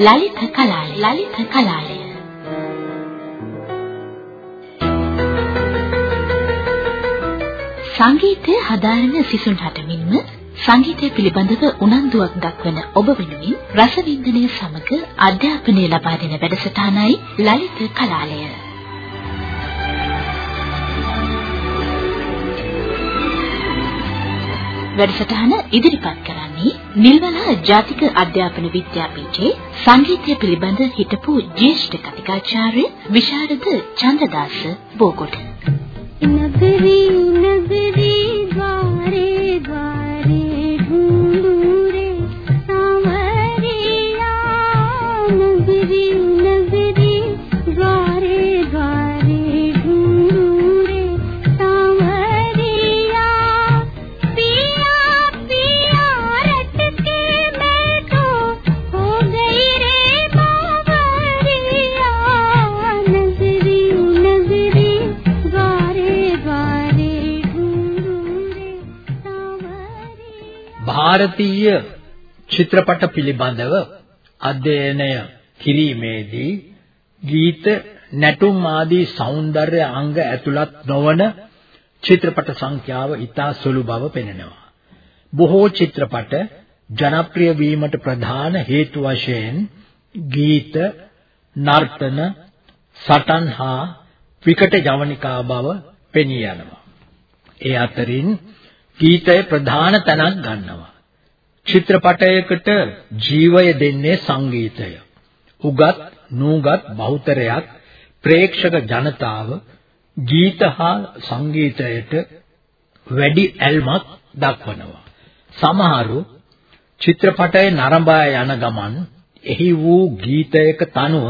ලලිත කලාලය ලලිත කලාලය සංගීතය හදාරන සිසුන්ට මෙන්ම සංගීතය පිළිබඳව උනන්දුවක් දක්වන ඔබ වෙනුවෙන් රසවින්දනය සමග අධ්‍යාපනය ලබා දෙන වැඩසටහනයි ලලිත කලාලය. වැඩසටහන ඉදිරිපත් කරන්නේ නිල්වලා ජාතික අධ්‍යාපන විද්‍යාපීඨයේ සංගීතය පිළිබඳ හිටපු ජ්‍යෙෂ්ඨ කතිකාචාර්ය විශාරද චන්දදාස බෝගොඩ. නගරී නගරී ශාස්ත්‍රීය චිත්‍රපට පිළිබඳව අධ්‍යයනය කිරීමේදී ගීත නැටුම් ආදී సౌందර්ය අංග ඇතුළත් නොවන චිත්‍රපට සංඛ්‍යාව ඉතා සුළු බව පෙනෙනවා. බොහෝ චිත්‍රපට ජනප්‍රිය වීමට ප්‍රධාන හේතු වශයෙන් ගීත, නර්තන, සටන් හා විකට ජවනිකා බව පෙනී යනවා. ඒ අතරින් ගීතය ප්‍රධාන තැනක් ගන්නවා. චිත්‍රපටයකට ජීවය දෙන්නේ සංගීතය. උගත් නූගත් බහුතරයක් ප්‍රේක්ෂක ජනතාව ගීත හා සංගීතයට වැඩි ඇල්මක් දක්වනවා. සමහරු චිත්‍රපටයේ නරඹා යන ගමන් එහි වූ ගීතයක තනුව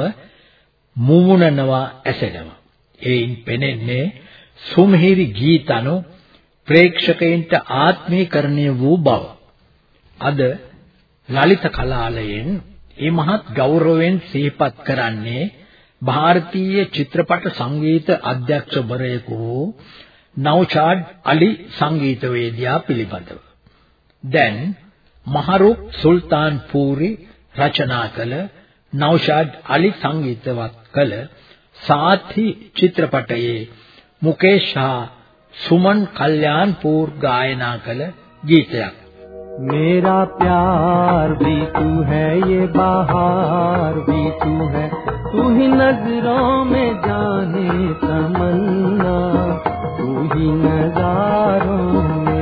මුමුණනවා ඇසෙනවා. එයින් පෙනෙන්නේ සුමිහිරි ගීතනු ප්‍රේක්ෂකයින්ට ආත්මීකරණය වූ බව. අද ලලිත කලාලයෙන් මේ මහත් ගෞරවයෙන් සිහිපත් කරන්නේ ಭಾರತೀಯ චිත්‍රපට සංගීත අධ්‍යක්ෂවරයෙකු නෞෂාඩ් අලි සංගීතවේදියා පිළිබඳව. දැන් මහරුක් සුල්තාන් පූරි රචනා කළ නෞෂාඩ් අලි සංගීතවත් කළ සාථි චිත්‍රපටයේ මුකේෂ් සුමන් කල්යාන්පූර් ගායනා කළ ගීතයක් میرا پیار بھی تو ہے، یہ بہار بھی تو ہے۔ تو ہی نظروں میں جانے تمنا، تو ہی نظاروں میں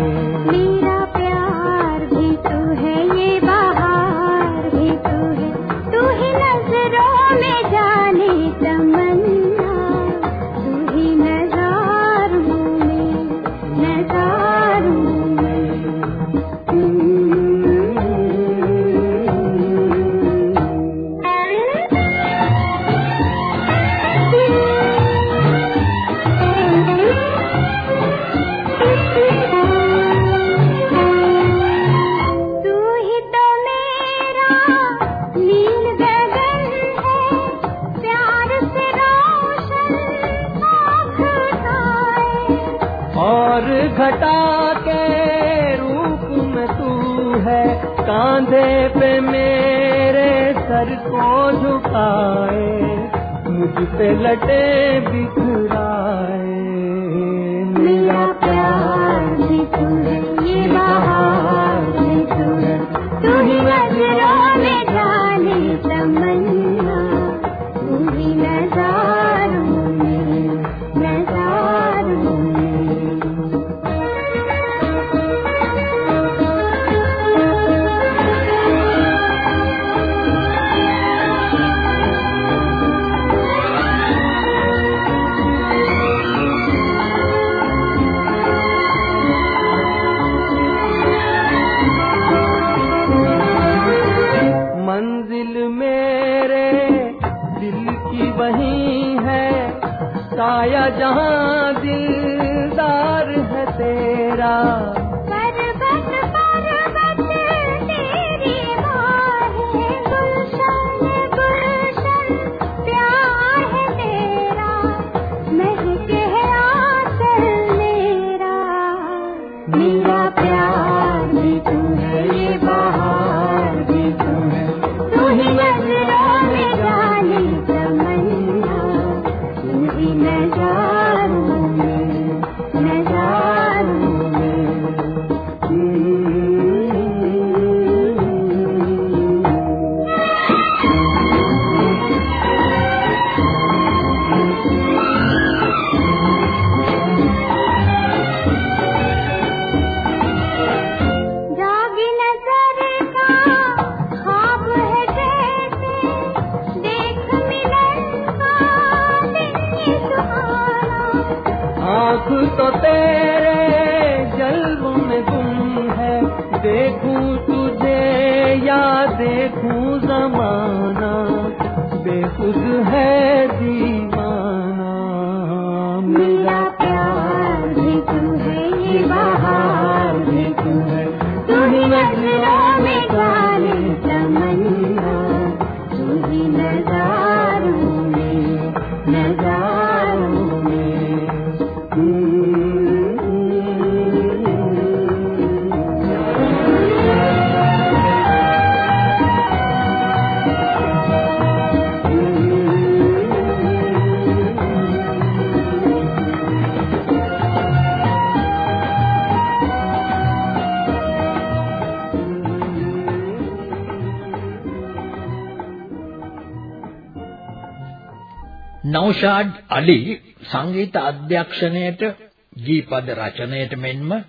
دیکھوں تجھے یا دیکھوں زمانہ بے خود ہے නෞෂාඩ් අලි සංගීත අධ්‍යක්ෂණයට ගීපද රචනයට මෙන්ම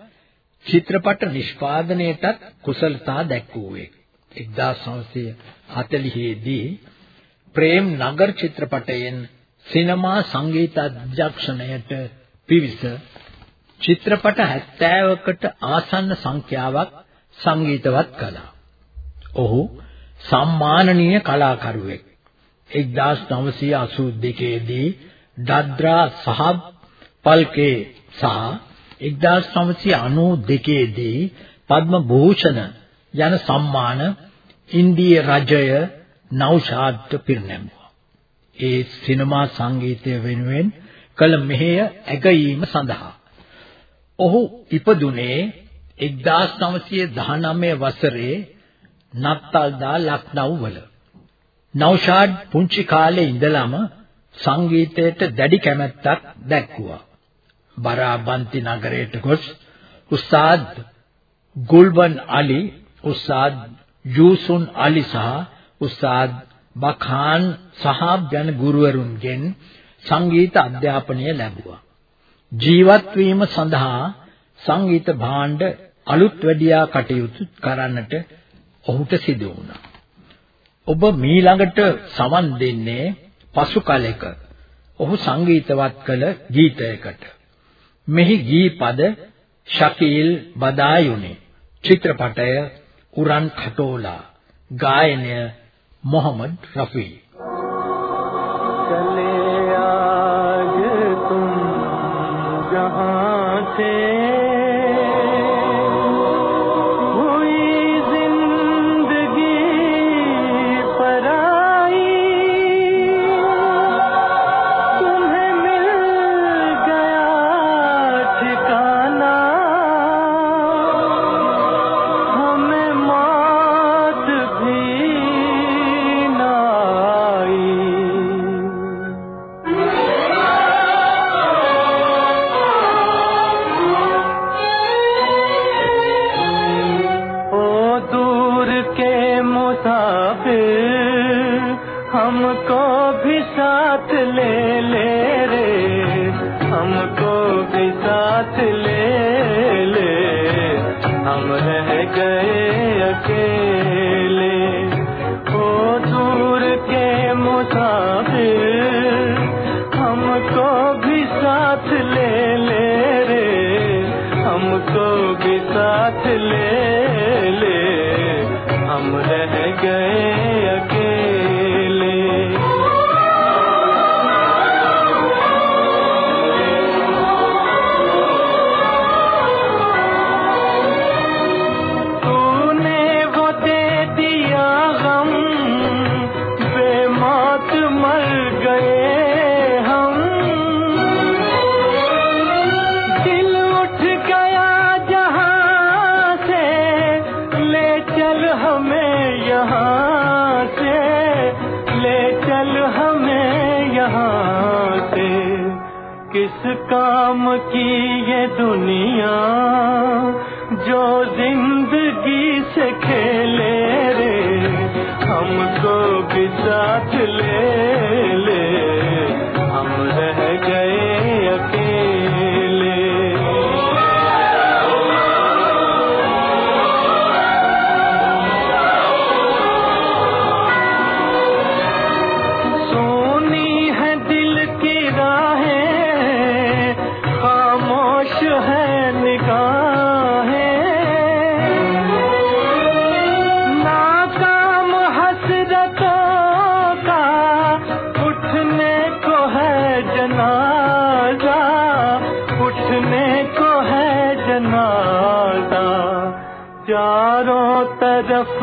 චිත්‍රපට නිෂ්පාදනයටත් කුසලතා දැක්වුවේ 1940 දී ප්‍රේම් නගර් චිත්‍රපටයෙන් සිනමා සංගීත අධ්‍යක්ෂණයට පිවිස චිත්‍රපට 70කට ආසන්න සංඛ්‍යාවක් සංගීතවත් කළා. ඔහු සම්මානනීය කලාකරුවෙක්. 1982 දී දද්රා සහබ් පල්කේ සහ 1992 දී පද්ම භූෂණ යන සම්මාන ඉන්දිය රජය නෞෂාද්ට පිරිනැමුවා. ඒ සිනමා සංගීතය වෙනුවෙන් කළ මෙහෙය ඇගයීම සඳහා ඔහු ඉපදුනේ 1919 වසරේ නත්තල්දා ලක්නව් වල. නෞෂාද් පුංචි කාලේ ඉඳලම සංගීතයට දැඩි කැමැත්තක් දැක්වුවා. බරාබන්ති නගරයට ගොස් උස්තාද් ගුල්බන් අලි, උස්තාද් යූසුන් අලි සහ උස්තාද් බඛාන් සහාබ් යන ගුරුවරුන්ගෙන් සංගීත අධ්‍යාපනය ලැබුවා. ජීවත් වීම සඳහා සංගීත භාණ්ඩ අලුත් වැඩියා කටයුතු කරන්නට ඔහුට සිදු වුණා. ඔබ මීළඟට සවන් දෙන්නේ පසු කලෙක ඔහු සංගීතවත් කළ ගීතයකට. මෙහි ගීපද ශකීල් බදායුනේ චිත්‍රපටය උරන් කටෝලා ගායනය මොහමඩ් රෆී चले आज तुम जहां से کس کام کی یہ دنیا جو زندگی سے کھیلے رے ہم کو بچا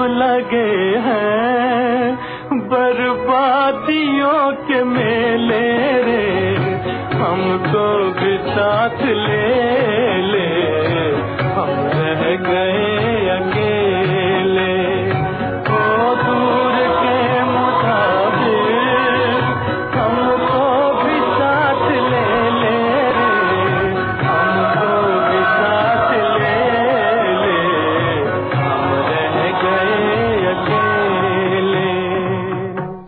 لگے ہیں بربادیوں کے میلے رے ہم کو بھی ساتھ لے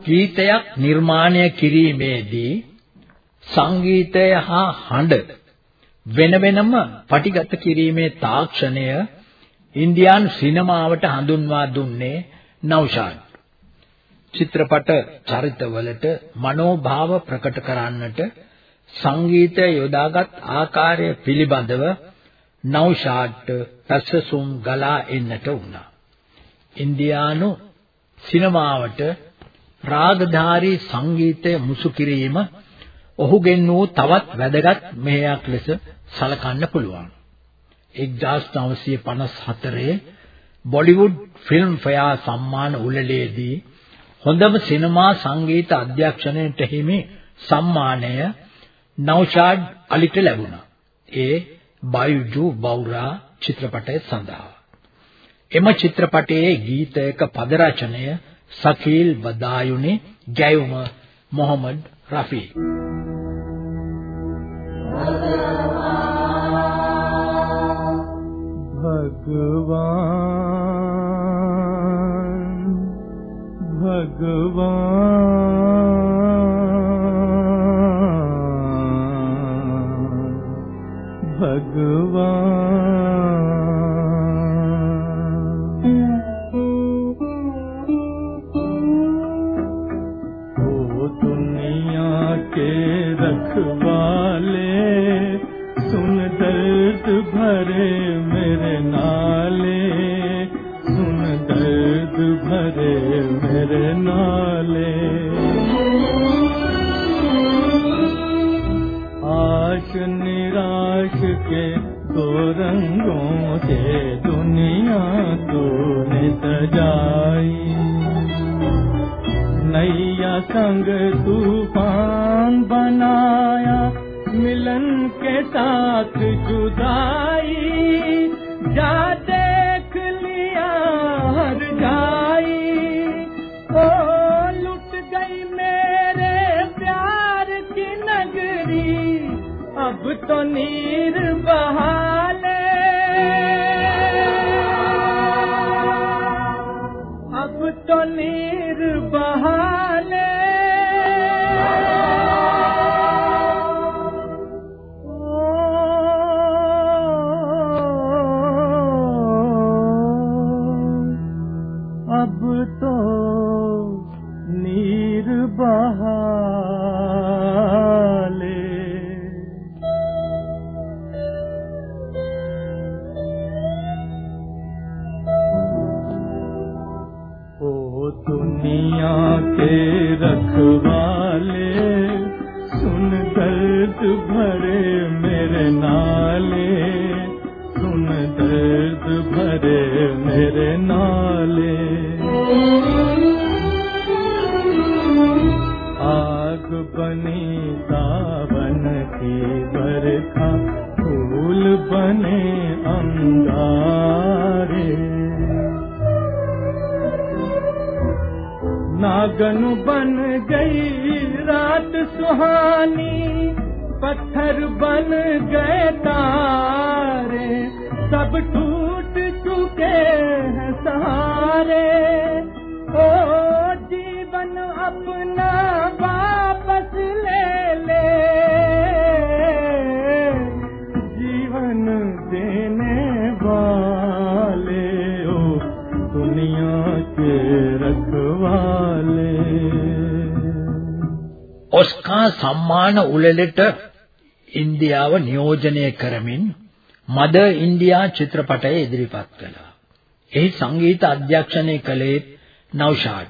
ගීතයක් නිර්මාණය කිරීමේදී සංගීතය හා හඬ වෙන වෙනම පටිගත කිරීමේ තාක්ෂණය ඉන්දියානු සිනමාවට හඳුන්වා දුන්නේ නෞෂාද්. චිත්‍රපට චරිතවලට මනෝභාව ප්‍රකට කරන්නට සංගීතය යොදාගත් ආකාරය පිළිබඳව නෞෂාඩ්ට පැසසුම් ගලා එන්නට වුණා. ඉන්දියානු සිනමාවට රාගධාරී සංගීතය මුසු කිරීම ඔහුගෙන් වූ තවත් වැදගත් මෙහෙයක් ලෙස සලකන්න පුළුවන්. 1954 බොලිවුඩ් ෆිල්ම් ෆෙයාර් සම්මාන උළෙලේදී හොඳම සිනමා සංගීත අධ්‍යක්ෂණයට හිමි සම්මානය නෞෂාඩ් අලිට ලැබුණා. ඒ බයුජු බෞරා චිත්‍රපටය සඳහා. එම චිත්‍රපටයේ ගීතයක පද රචනය සකීල් බදායුනේ ගැයුම මොහමඩ් රෆී. भगवान भगवान to والے آگ بنی ساون کی برکھا، پھول بنے انگارے۔ ناگن بن گئی رات سہانی، پتھر بن گئے تارے۔ سب ٹوٹ چکے ہیں सहारे ओ जीवन अपना वापस ले ले जीवन देने वाले ओ दुनिया के रखवाले ඔස්කා සම්මාන උළෙලට ඉන්දියාව නියෝජනය කරමින් මදර් ඉන්දියා චිත්‍රපටය ඉදිරිපත් කළා. එහි සංගීත අධ්‍යක්ෂණය කළේ නෞෂාද්.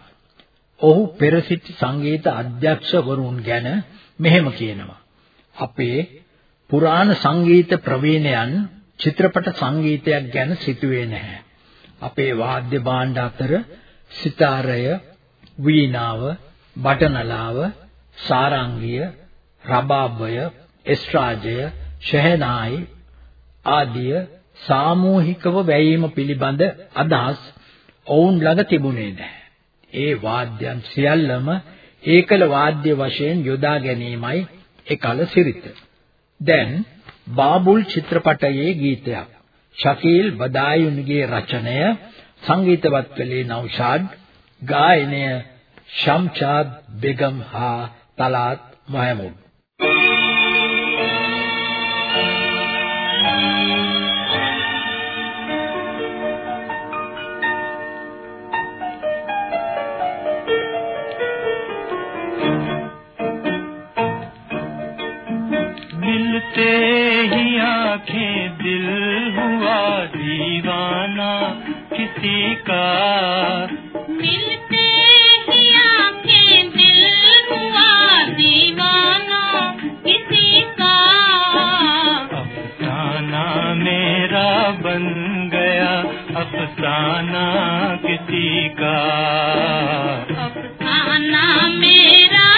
ඔහු පෙර සිටි සංගීත අධ්‍යක්ෂවරුන් ගැන මෙහෙම කියනවා. අපේ පුරාණ සංගීත ප්‍රවීණයන් චිත්‍රපට සංගීතයක් ගැන සිතුවේ නැහැ. අපේ වාද්‍ය භාණ්ඩ අතර සිතාරය, වීණාව, බටනලාව, සාරංගිය, රබාබය, එස්ට්‍රාජය, ෂෙහනායි ආදිය සාමූහිකව වැයීම පිළිබඳ අදහස් ඔවුන් ළඟ තිබුණේ නැහැ. ඒ වාද්‍යයන් සියල්ලම ඒකල වාද්‍ය වශයෙන් යොදා ගැනීමයි එකල සිරිත. දැන් බාබුල් චිත්‍රපටයේ ගීතයක්. ශකීල් බදායුන්ගේ රචනය සංගීතවත් කළේ නෞෂාද් ගායනය ශම්චාද් බෙගම් හා තලාත් මහමුද් افسانہ کسی کا؟ افسانہ میرا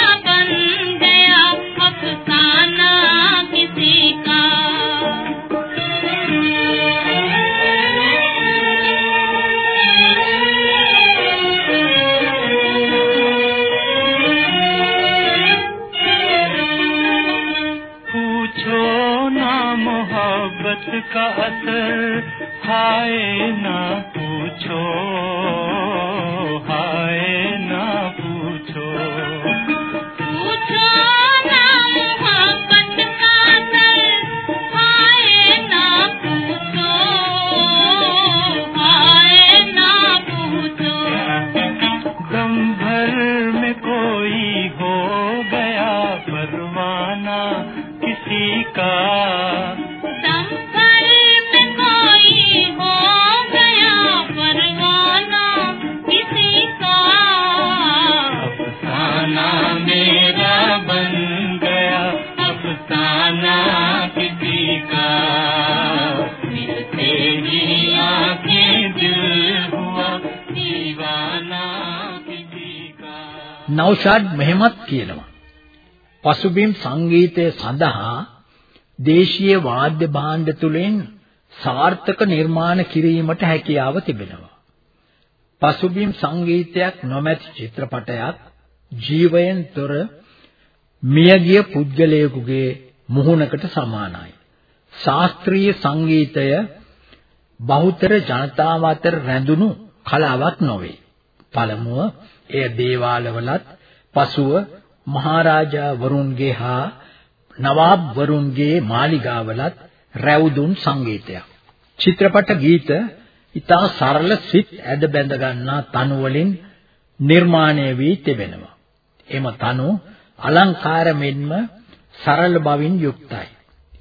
නෞෂාද් මෙහෙමත් කියනවා. පසුබිම් සංගීතය සඳහා දේශීය වාද්‍ය භාණ්ඩ තුලින් සාර්ථක නිර්මාණ කිරීමට හැකියාව තිබෙනවා. පසුබිම් සංගීතයක් නොමැති චිත්‍රපටයක් ජීවයෙන් තොර මියගිය පුද්ගලයෙකුගේ මුහුණකට සමානයි. ශාස්ත්‍රීය සංගීතය බහුතර ජනතාව අතර රැඳුණු කලාවක් නොවේ. පළමුව එය දේවාලවලත් පසුව මහරජා වරුන්ගේ හා නවාබ් වරුන්ගේ මාලිගාවලත් රැවුදුන් සංගීතයක්. චිත්‍රපට ගීත ඉතා සරල සිත් ඇද බැඳ ගන්නා තනු වලින් නිර්මාණය වී තිබෙනවා. එම තනු අලංකාර මෙන්ම සරල බවින් යුක්තයි.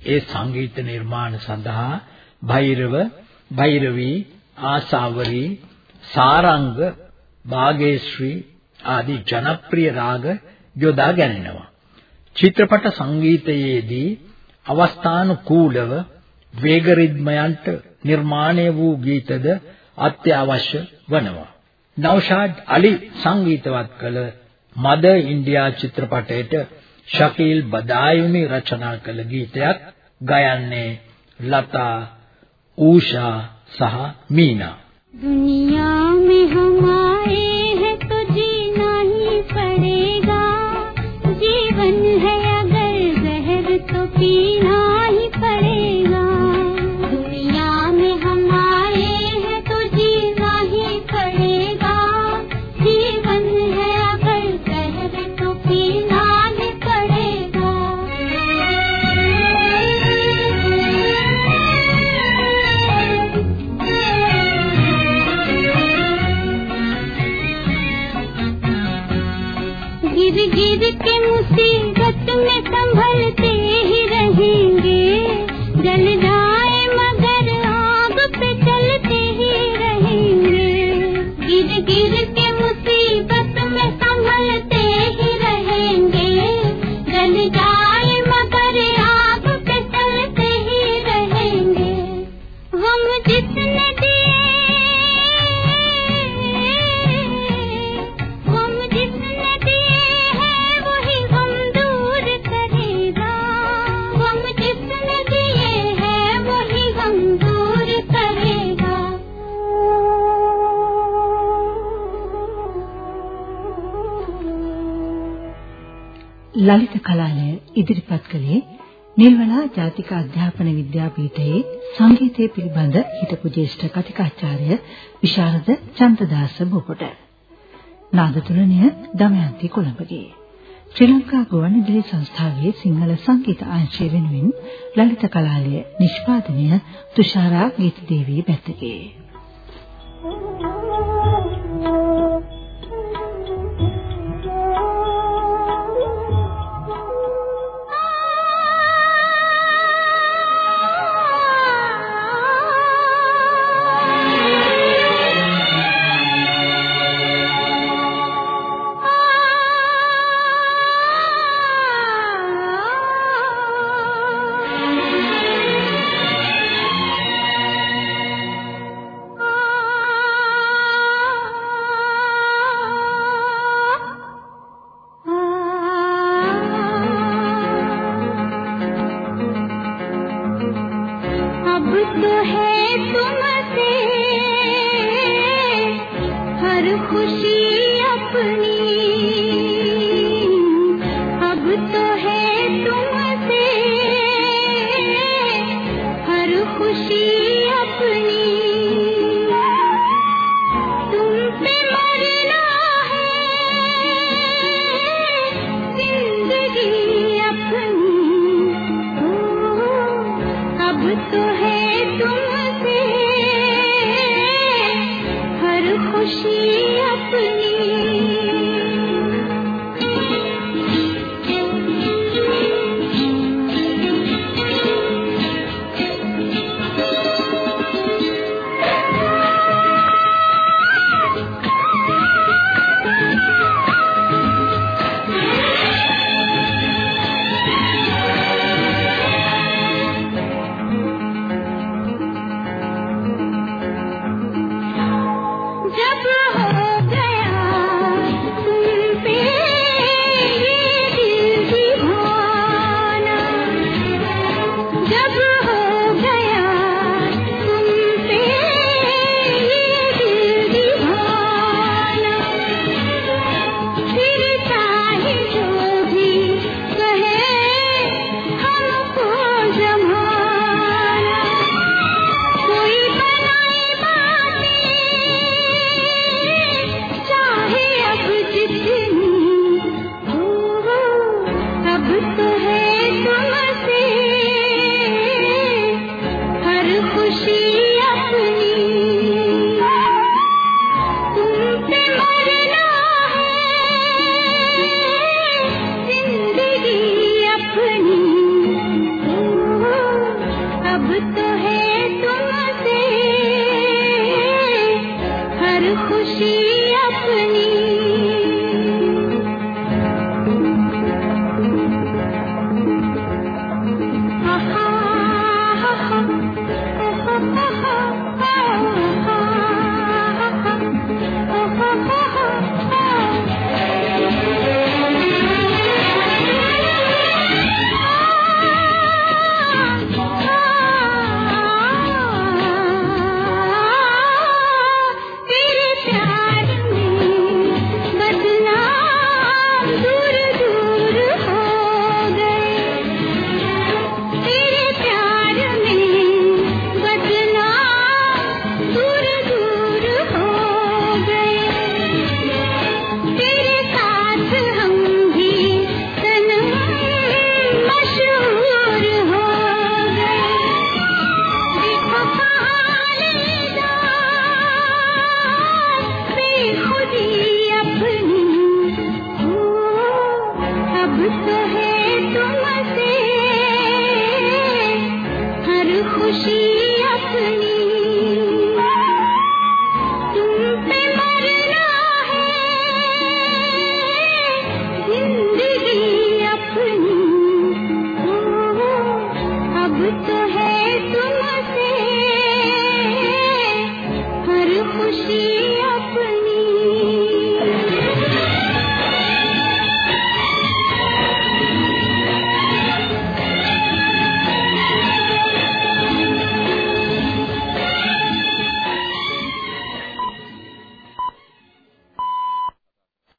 ඒ සංගීත නිර්මාණ සඳහා භෛරව, භෛරවී, ආසාවරී, සාරංග, භාගේශ්‍රී ආදී ජනප්‍රිය රාග යොදා ගැනෙනවා. චිත්‍රපට සංගීතයේදී අවස්ථානුකූලව වේග රිද්මයන්ට නිර්මාණය වූ ගීතද අත්‍යවශ්‍ය වනවා. නෞෂාද් අලි සංගීතවත් කළ මද ඉන්දියා චිත්‍රපටයට ශකීල් බදායුනි රචනා කළ ගීතයක් ගයන්නේ ලතා ඌෂා සහ මීනා दुनिया में हम گر گر کے مصیبت میں سنبھلتے ہی رہیں گے۔ جلدا ලලිත කලාලය ඉදිරිපත් කළේ නිල්වලා ජාතික අධ්‍යාපන විද්‍යාපීඨයේ සංගීතය පිළිබඳ හිටපු ජ්‍යෙෂ්ඨ කතිකාචාර්ය විශාරද චන්දදාස බොකොට. නාදතුලනය දමයන්ති කොළඹගේ. ශ්‍රී ලංකා ගුවන්විදුලි සංස්ථාවේ සිංහල සංගීත අංශය වෙනුවෙන් ලලිත කලාලය නිෂ්පාදනය තුෂාරා ගීතදේවී පැත්තගේ. खुशी अपनी